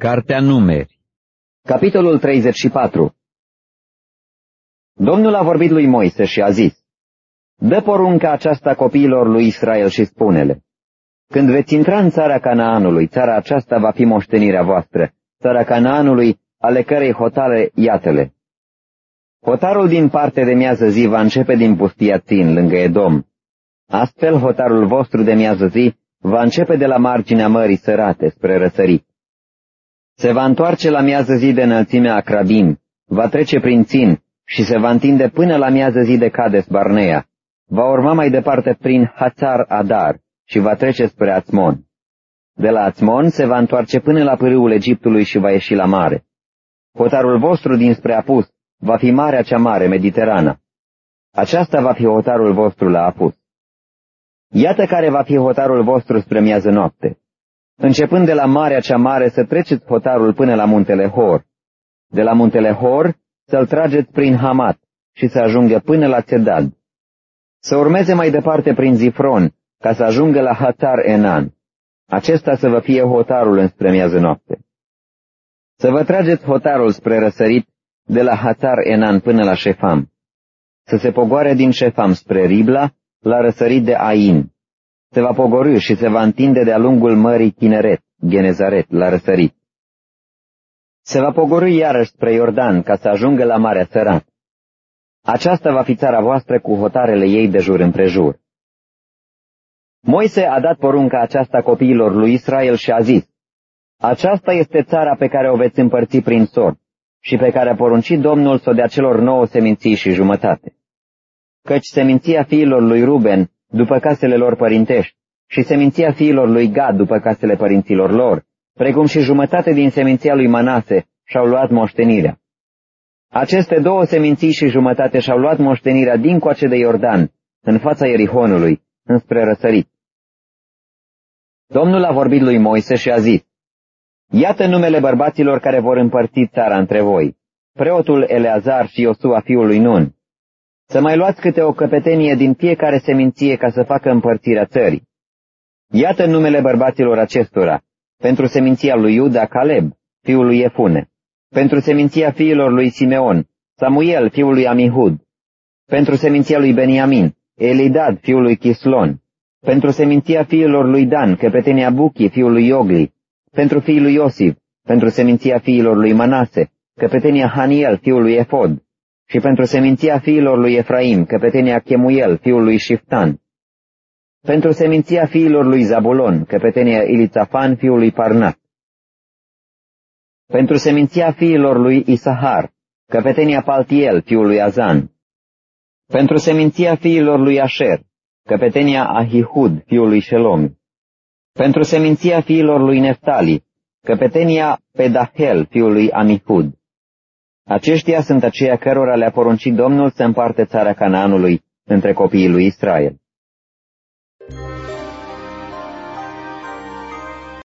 Cartea Numeri Capitolul 34 Domnul a vorbit lui Moise și a zis, Dă porunca aceasta copiilor lui Israel și spune-le, Când veți intra în țara Canaanului, țara aceasta va fi moștenirea voastră, țara Canaanului, ale cărei hotare iată-le. Hotarul din parte de miază zi va începe din pustia Țin, lângă Edom. Astfel, hotarul vostru de miază zi va începe de la marginea mării sărate spre răsărit. Se va întoarce la miază zi de înălțimea Acrabim, va trece prin Țin și se va întinde până la miază zi de Cades Barnea. Va urma mai departe prin Hațar Adar și va trece spre Ațmon. De la Ațmon se va întoarce până la pârâul Egiptului și va ieși la mare. Hotarul vostru dinspre apus va fi Marea cea Mare, Mediterana. Aceasta va fi hotarul vostru la apus. Iată care va fi hotarul vostru spre miază noapte. Începând de la Marea cea Mare să treceți hotarul până la muntele Hor. De la muntele Hor să-l trageți prin Hamat și să ajungă până la Țedad. Să urmeze mai departe prin Zifron, ca să ajungă la Hatar Enan. Acesta să vă fie hotarul înspre miază noapte. Să vă trageți hotarul spre răsărit de la Hatar Enan până la Șefam. Să se pogoare din Șefam spre Ribla, la răsărit de Ain. Se va pogorâ și se va întinde de-a lungul mării Chineret, Genezaret, la răsărit. Se va pogorâ iarăși spre Iordan ca să ajungă la Marea Sărat. Aceasta va fi țara voastră cu hotarele ei de jur împrejur. Moise a dat porunca aceasta copiilor lui Israel și a zis, Aceasta este țara pe care o veți împărți prin sor și pe care a poruncit Domnul să o dea celor nouă seminții și jumătate. Căci seminția fiilor lui Ruben, după casele lor părintești, și seminția fiilor lui Gad, după casele părinților lor, precum și jumătate din seminția lui Manase, și-au luat moștenirea. Aceste două seminții și jumătate și-au luat moștenirea din coace de Iordan, în fața Ierihonului, înspre răsărit. Domnul a vorbit lui Moise și a zis, Iată numele bărbaților care vor împărți țara între voi, preotul Eleazar și Iosua fiul lui Nun. Să mai luați câte o căpetenie din fiecare seminție ca să facă împărțirea țării. Iată numele bărbaților acestora, pentru seminția lui Iuda Caleb, fiul lui Efune, pentru seminția fiilor lui Simeon, Samuel, fiul lui Amihud, pentru seminția lui Beniamin, Elidad, fiul lui Chislon, pentru seminția fiilor lui Dan, căpetenia Buchi, fiul lui Iogli, pentru fiul lui Iosif, pentru seminția fiilor lui Manase, căpetenia Haniel, fiul lui Efod, și pentru seminția fiilor lui Efraim, căpetenia Chemuel, fiul lui Shiftan, pentru seminția fiilor lui Zabulon, căpetenia Ilițafan, fiul lui Parnat, pentru seminția fiilor lui Isahar, căpetenia Paltiel, fiul lui Azan, pentru seminția fiilor lui Asher, căpetenia Ahihud, fiul lui Shelom, pentru seminția fiilor lui Neftali, căpetenia Pedahel, fiul lui Amihud. Aceștia sunt aceia cărora le-a poruncit Domnul să împarte țara Canaanului între copiii lui Israel.